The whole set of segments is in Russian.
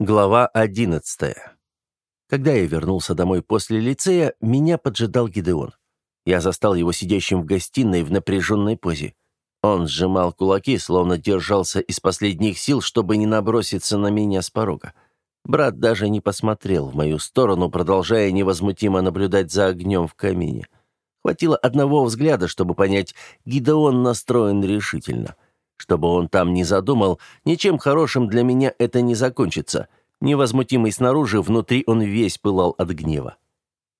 Глава 11. Когда я вернулся домой после лицея, меня поджидал Гидеон. Я застал его сидящим в гостиной в напряженной позе. Он сжимал кулаки, словно держался из последних сил, чтобы не наброситься на меня с порога. Брат даже не посмотрел в мою сторону, продолжая невозмутимо наблюдать за огнем в камине. Хватило одного взгляда, чтобы понять, Гидеон настроен решительно — чтобы он там не задумал, ничем хорошим для меня это не закончится. Невозмутимый снаружи, внутри он весь пылал от гнева.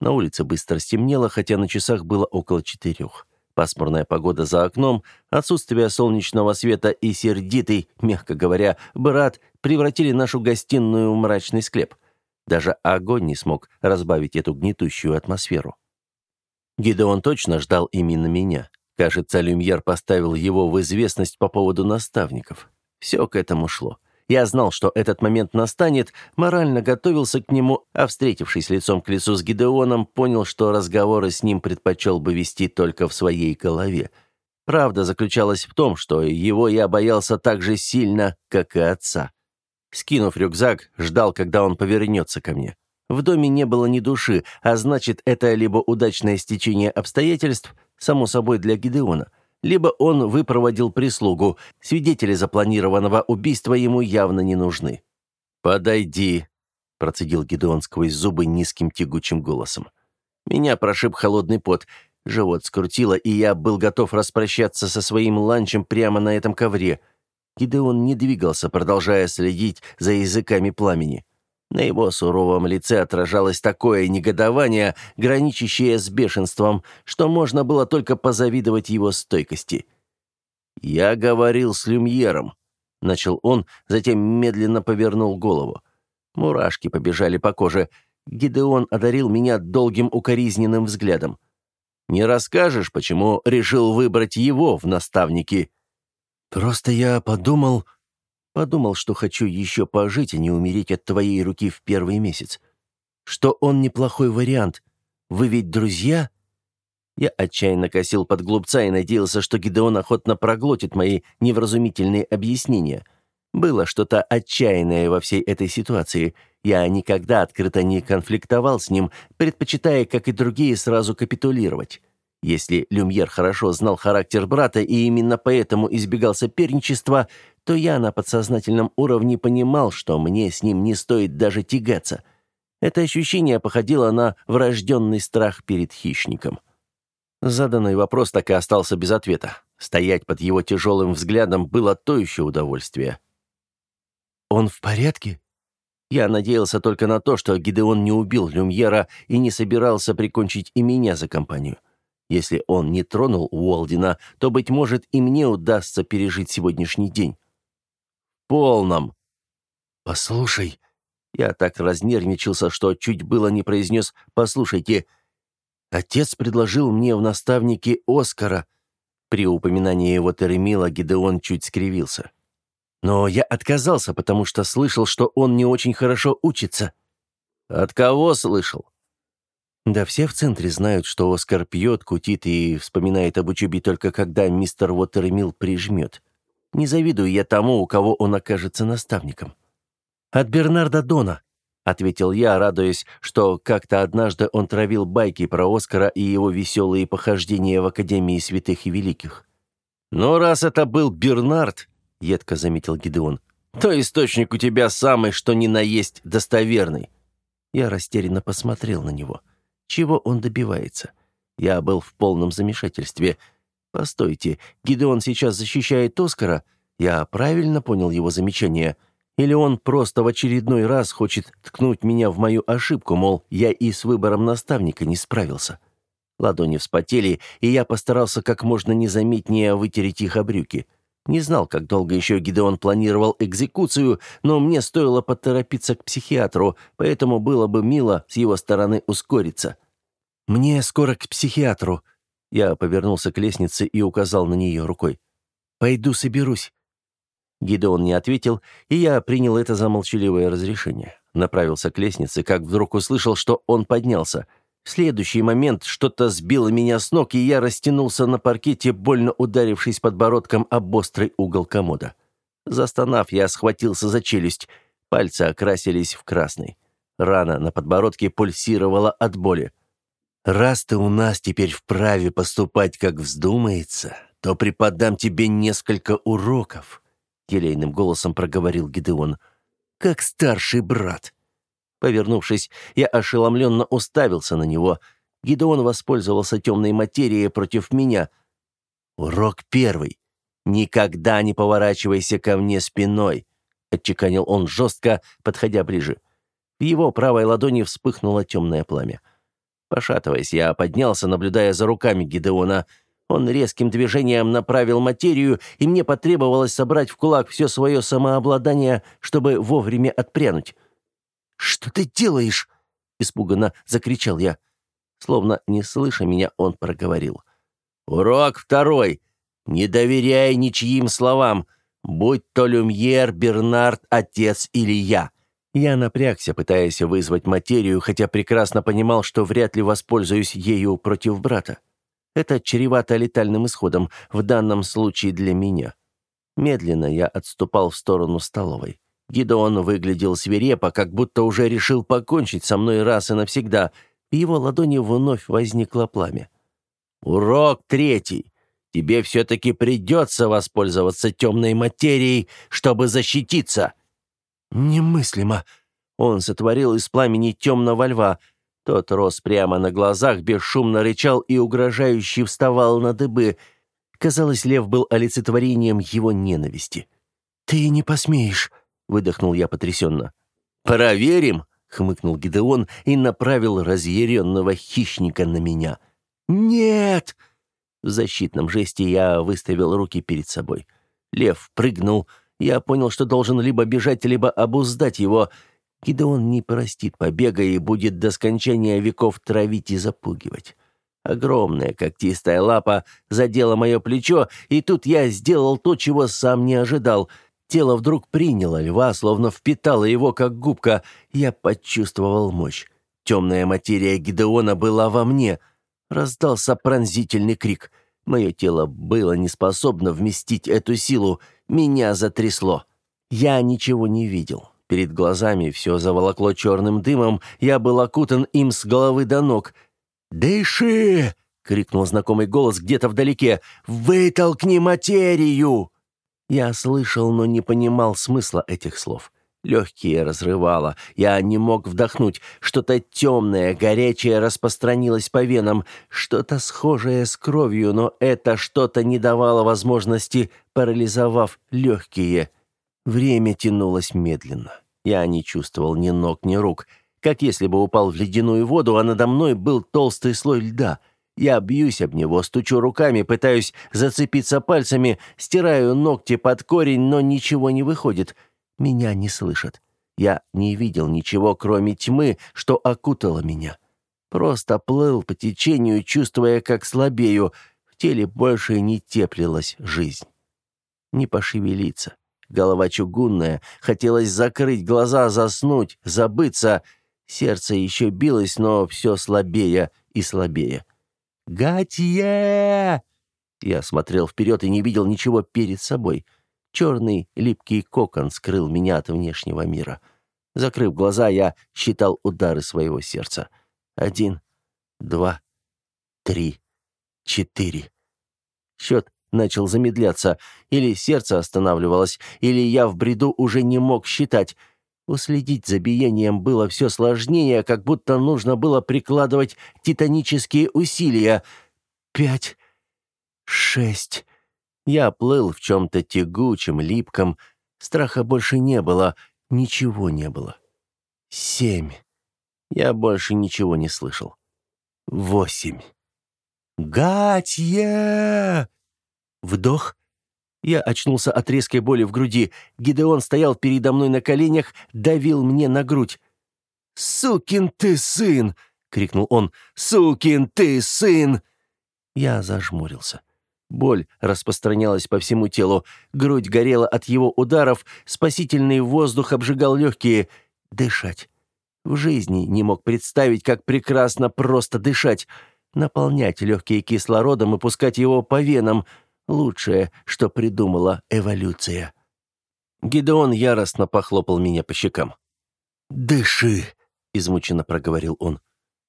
На улице быстро стемнело, хотя на часах было около четырех. Пасмурная погода за окном, отсутствие солнечного света и сердитый, мягко говоря, брат превратили нашу гостиную в мрачный склеп. Даже огонь не смог разбавить эту гнетущую атмосферу. Гидеон точно ждал именно меня. Кажется, Люмьер поставил его в известность по поводу наставников. Все к этому шло. Я знал, что этот момент настанет, морально готовился к нему, а встретившись лицом к лицу с Гидеоном, понял, что разговоры с ним предпочел бы вести только в своей голове. Правда заключалась в том, что его я боялся так же сильно, как и отца. Скинув рюкзак, ждал, когда он повернется ко мне. В доме не было ни души, а значит, это либо удачное стечение обстоятельств, само собой для Гидеона, либо он выпроводил прислугу, свидетели запланированного убийства ему явно не нужны. «Подойди», — процедил Гидеон сквозь зубы низким тягучим голосом. Меня прошиб холодный пот, живот скрутило, и я был готов распрощаться со своим ланчем прямо на этом ковре. Гидеон не двигался, продолжая следить за языками пламени. На его суровом лице отражалось такое негодование, граничащее с бешенством, что можно было только позавидовать его стойкости. «Я говорил с Люмьером», — начал он, затем медленно повернул голову. Мурашки побежали по коже. Гидеон одарил меня долгим укоризненным взглядом. «Не расскажешь, почему решил выбрать его в наставники?» «Просто я подумал...» Подумал, что хочу еще пожить, а не умереть от твоей руки в первый месяц. Что он неплохой вариант. Вы ведь друзья?» Я отчаянно косил под глупца и надеялся, что Гидеон охотно проглотит мои невразумительные объяснения. Было что-то отчаянное во всей этой ситуации. Я никогда открыто не конфликтовал с ним, предпочитая, как и другие, сразу капитулировать. Если Люмьер хорошо знал характер брата и именно поэтому избегал соперничества, то я на подсознательном уровне понимал, что мне с ним не стоит даже тягаться. Это ощущение походило на врожденный страх перед хищником. Заданный вопрос так и остался без ответа. Стоять под его тяжелым взглядом было то еще удовольствие. «Он в порядке?» Я надеялся только на то, что Гидеон не убил Люмьера и не собирался прикончить и меня за компанию. Если он не тронул Уолдина, то, быть может, и мне удастся пережить сегодняшний день полном». «Послушай...» Я так разнервничался, что чуть было не произнес «послушайте». Отец предложил мне в наставнике Оскара. При упоминании его Теремила Гидеон чуть скривился. Но я отказался, потому что слышал, что он не очень хорошо учится. От кого слышал? Да все в центре знают, что Оскар пьет, кутит и вспоминает об учебе только когда мистер Уотермилл прижмет. Не завидую я тому, у кого он окажется наставником. От Бернарда Дона, ответил я, радуясь, что как-то однажды он травил байки про Оскара и его веселые похождения в Академии святых и великих. Но раз это был Бернард, едко заметил Гидеон, то источник у тебя самый, что ни на есть достоверный. Я растерянно посмотрел на него. Чего он добивается? Я был в полном замешательстве. Постойте, Гидеон сейчас защищает Оскара? Я правильно понял его замечание? Или он просто в очередной раз хочет ткнуть меня в мою ошибку, мол, я и с выбором наставника не справился? Ладони вспотели, и я постарался как можно незаметнее вытереть их о брюки. Не знал, как долго еще Гидеон планировал экзекуцию, но мне стоило поторопиться к психиатру, поэтому было бы мило с его стороны ускориться. «Мне скоро к психиатру», я повернулся к лестнице и указал на нее рукой. «Пойду соберусь». Гидеон не ответил, и я принял это за молчаливое разрешение. Направился к лестнице, как вдруг услышал, что он поднялся. В следующий момент что-то сбило меня с ног, и я растянулся на паркете, больно ударившись подбородком об острый угол комода. Застонав, я схватился за челюсть. Пальцы окрасились в красный. Рана на подбородке пульсировала от боли. «Раз ты у нас теперь вправе поступать, как вздумается, то преподам тебе несколько уроков», — елейным голосом проговорил Гидеон, — «как старший брат». Повернувшись, я ошеломленно уставился на него. Гидеон воспользовался темной материей против меня. «Урок первый. Никогда не поворачивайся ко мне спиной», — отчеканил он жестко, подходя ближе. В его правой ладони вспыхнуло темное пламя. Пошатываясь, я поднялся, наблюдая за руками Гидеона. Он резким движением направил материю, и мне потребовалось собрать в кулак все свое самообладание, чтобы вовремя отпрянуть. «Что ты делаешь?» — испуганно закричал я. Словно не слыша меня, он проговорил. «Урок второй. Не доверяй ничьим словам, будь то Люмьер, Бернард, отец или я. Я напрягся, пытаясь вызвать материю, хотя прекрасно понимал, что вряд ли воспользуюсь ею против брата. Это чревато летальным исходом, в данном случае для меня. Медленно я отступал в сторону столовой. Гидеон выглядел свирепо, как будто уже решил покончить со мной раз и навсегда. В его ладони вновь возникло пламя. «Урок третий. Тебе все-таки придется воспользоваться темной материей, чтобы защититься». «Немыслимо!» Он сотворил из пламени темного льва. Тот рос прямо на глазах, бесшумно рычал и угрожающе вставал на дыбы. Казалось, лев был олицетворением его ненависти. «Ты не посмеешь!» — выдохнул я потрясенно. «Проверим!» — хмыкнул Гидеон и направил разъяренного хищника на меня. «Нет!» В защитном жесте я выставил руки перед собой. Лев прыгнул, — я понял, что должен либо бежать, либо обуздать его. Гидеон не простит побега и будет до скончания веков травить и запугивать. Огромная когтистая лапа задела мое плечо, и тут я сделал то, чего сам не ожидал. Тело вдруг приняло льва, словно впитало его, как губка. Я почувствовал мощь. Темная материя Гидеона была во мне. Раздался пронзительный крик. Мое тело было не способно вместить эту силу. Меня затрясло. Я ничего не видел. Перед глазами все заволокло черным дымом, я был окутан им с головы до ног. «Дыши!» — крикнул знакомый голос где-то вдалеке. «Вытолкни материю!» Я слышал, но не понимал смысла этих слов. Легкие разрывало, я не мог вдохнуть. Что-то темное, горячее распространилось по венам, что-то схожее с кровью, но это что-то не давало возможности, парализовав легкие. Время тянулось медленно. Я не чувствовал ни ног, ни рук, как если бы упал в ледяную воду, а надо мной был толстый слой льда. Я бьюсь об него, стучу руками, пытаюсь зацепиться пальцами, стираю ногти под корень, но ничего не выходит — меня не слышат. Я не видел ничего, кроме тьмы, что окутала меня. Просто плыл по течению, чувствуя, как слабею. В теле больше не теплилась жизнь. Не пошевелиться. Голова чугунная. Хотелось закрыть глаза, заснуть, забыться. Сердце еще билось, но все слабее и слабее. «Гатье!» Я смотрел вперед и не видел ничего перед собой. — Черный липкий кокон скрыл меня от внешнего мира. Закрыв глаза, я считал удары своего сердца. Один, два, три, четыре. Счет начал замедляться. Или сердце останавливалось, или я в бреду уже не мог считать. Уследить за биением было все сложнее, как будто нужно было прикладывать титанические усилия. Пять, шесть, я плыл в чем-то тягучем, липком. Страха больше не было, ничего не было. Семь. Я больше ничего не слышал. Восемь. «Гатье!» Вдох. Я очнулся от резкой боли в груди. Гидеон стоял передо мной на коленях, давил мне на грудь. «Сукин ты сын!» — крикнул он. «Сукин ты сын!» Я зажмурился. Боль распространялась по всему телу, грудь горела от его ударов, спасительный воздух обжигал легкие. Дышать. В жизни не мог представить, как прекрасно просто дышать. Наполнять легкие кислородом и пускать его по венам. Лучшее, что придумала эволюция. Гидеон яростно похлопал меня по щекам. «Дыши!» — измученно проговорил он.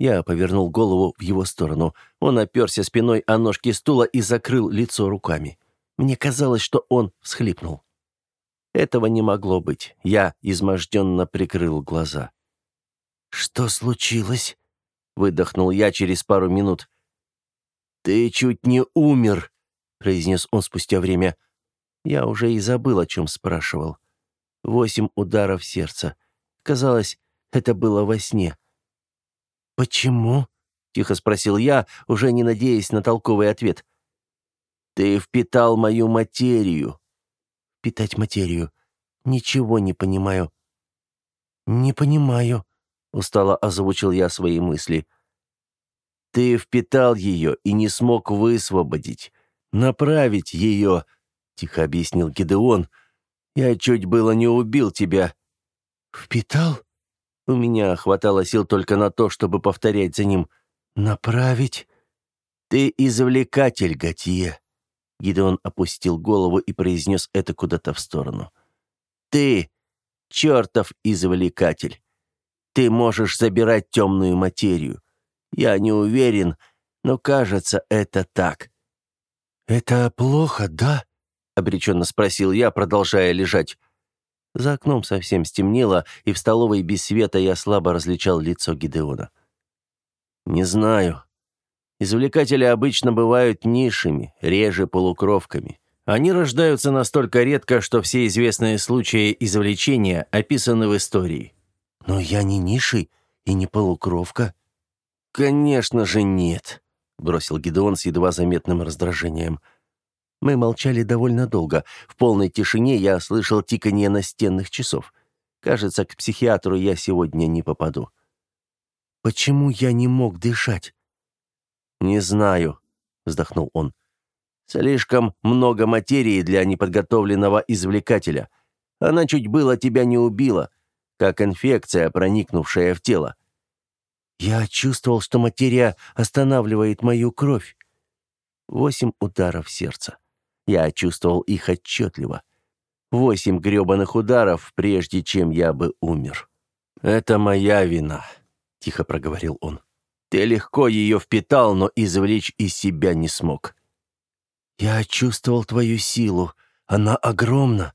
Я повернул голову в его сторону. Он оперся спиной о ножки стула и закрыл лицо руками. Мне казалось, что он всхлипнул. Этого не могло быть. Я изможденно прикрыл глаза. «Что случилось?» — выдохнул я через пару минут. «Ты чуть не умер», — произнес он спустя время. Я уже и забыл, о чем спрашивал. Восемь ударов сердца. Казалось, это было во сне. «Почему?» — тихо спросил я, уже не надеясь на толковый ответ. «Ты впитал мою материю». «Впитать материю? Ничего не понимаю». «Не понимаю», — устало озвучил я свои мысли. «Ты впитал ее и не смог высвободить, направить ее», — тихо объяснил Гидеон. «Я чуть было не убил тебя». «Впитал?» У меня хватало сил только на то, чтобы повторять за ним. «Направить?» «Ты извлекатель, Готье!» Гидеон опустил голову и произнес это куда-то в сторону. «Ты чертов извлекатель! Ты можешь забирать темную материю. Я не уверен, но кажется, это так». «Это плохо, да?» — обреченно спросил я, продолжая лежать. За окном совсем стемнело, и в столовой без света я слабо различал лицо Гидеона. «Не знаю. Извлекатели обычно бывают низшими, реже полукровками. Они рождаются настолько редко, что все известные случаи извлечения описаны в истории». «Но я не низший и не полукровка». «Конечно же нет», — бросил Гидеон с едва заметным раздражением. «Я мы молчали довольно долго. В полной тишине я слышал тиканье настенных часов. Кажется, к психиатру я сегодня не попаду. «Почему я не мог дышать?» «Не знаю», — вздохнул он. «Слишком много материи для неподготовленного извлекателя. Она чуть было тебя не убила, как инфекция, проникнувшая в тело». «Я чувствовал, что материя останавливает мою кровь». Восемь ударов сердца. Я чувствовал их отчетливо. Восемь гребаных ударов, прежде чем я бы умер. «Это моя вина», — тихо проговорил он. «Ты легко ее впитал, но извлечь из себя не смог». «Я чувствовал твою силу. Она огромна».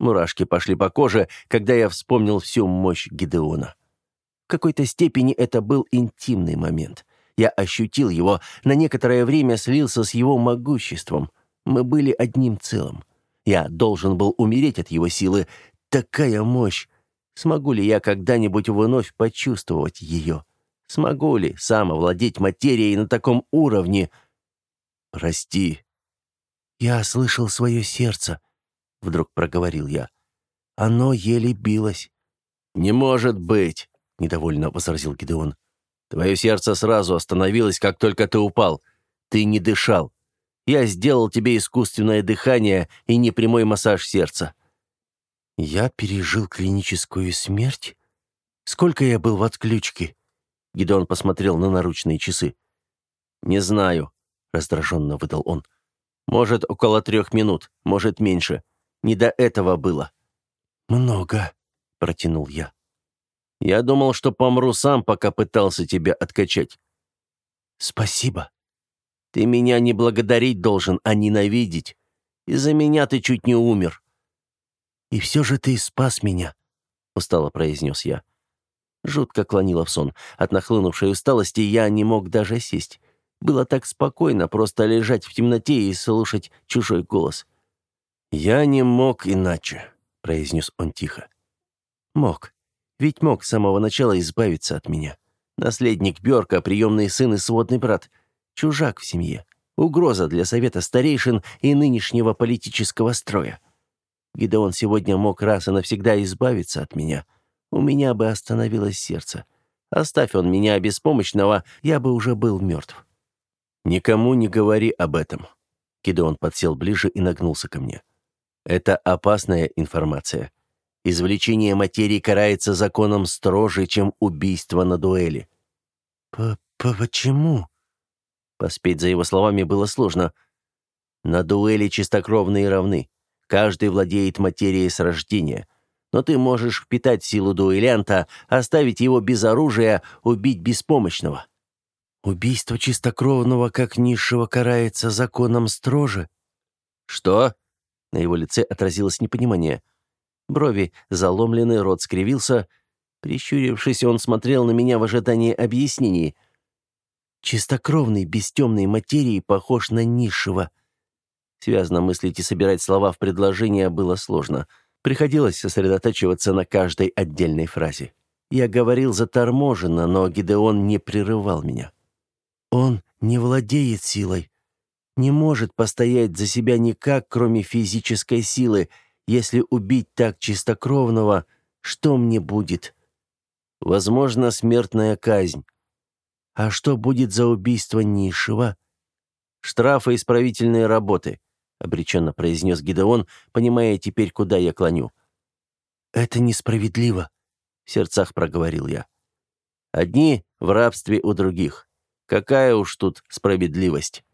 Мурашки пошли по коже, когда я вспомнил всю мощь Гидеона. Какой-то степени это был интимный момент. Я ощутил его, на некоторое время слился с его могуществом. Мы были одним целым. Я должен был умереть от его силы. Такая мощь! Смогу ли я когда-нибудь вновь почувствовать ее? Смогу ли сам овладеть материей на таком уровне? Прости. Я слышал свое сердце, — вдруг проговорил я. Оно еле билось. «Не может быть!» — недовольно возразил Гидеон. «Твое сердце сразу остановилось, как только ты упал. Ты не дышал. Я сделал тебе искусственное дыхание и непрямой массаж сердца». «Я пережил клиническую смерть? Сколько я был в отключке?» Гидеон посмотрел на наручные часы. «Не знаю», — раздраженно выдал он. «Может, около трех минут, может, меньше. Не до этого было». «Много», — протянул я. «Я думал, что помру сам, пока пытался тебя откачать». «Спасибо», ты меня не благодарить должен, а ненавидеть. Из-за меня ты чуть не умер». «И все же ты спас меня», — устало произнес я. Жутко клонило в сон. От нахлынувшей усталости я не мог даже сесть. Было так спокойно просто лежать в темноте и слушать чужой голос. «Я не мог иначе», — произнес он тихо. «Мог. Ведь мог с самого начала избавиться от меня. Наследник Бёрка, приемный сын и сводный брат чужак в семье, угроза для совета старейшин и нынешнего политического строя. Гидеон сегодня мог раз и навсегда избавиться от меня. У меня бы остановилось сердце. Оставь он меня беспомощного, я бы уже был мертв. Никому не говори об этом. Гидеон подсел ближе и нагнулся ко мне. Это опасная информация. Извлечение материи карается законом строже, чем убийство на дуэли. П «Почему?» Поспеть за его словами было сложно. На дуэли чистокровные равны. Каждый владеет материей с рождения. Но ты можешь впитать силу дуэлянта, оставить его без оружия, убить беспомощного. Убийство чистокровного как низшего карается законом строже. Что? На его лице отразилось непонимание. Брови заломлены, рот скривился. Прищурившись, он смотрел на меня в ожидании объяснений. Чистокровный без темной материи похож на низшего. Связно мыслить и собирать слова в предложение было сложно. Приходилось сосредотачиваться на каждой отдельной фразе. Я говорил заторможенно, но Гидеон не прерывал меня. «Он не владеет силой, не может постоять за себя никак, кроме физической силы. Если убить так чистокровного, что мне будет?» «Возможно, смертная казнь». «А что будет за убийство низшего?» «Штрафы исправительные работы. — обреченно произнес Гидеон, понимая теперь, куда я клоню. «Это несправедливо», — в сердцах проговорил я. «Одни в рабстве у других. Какая уж тут справедливость?»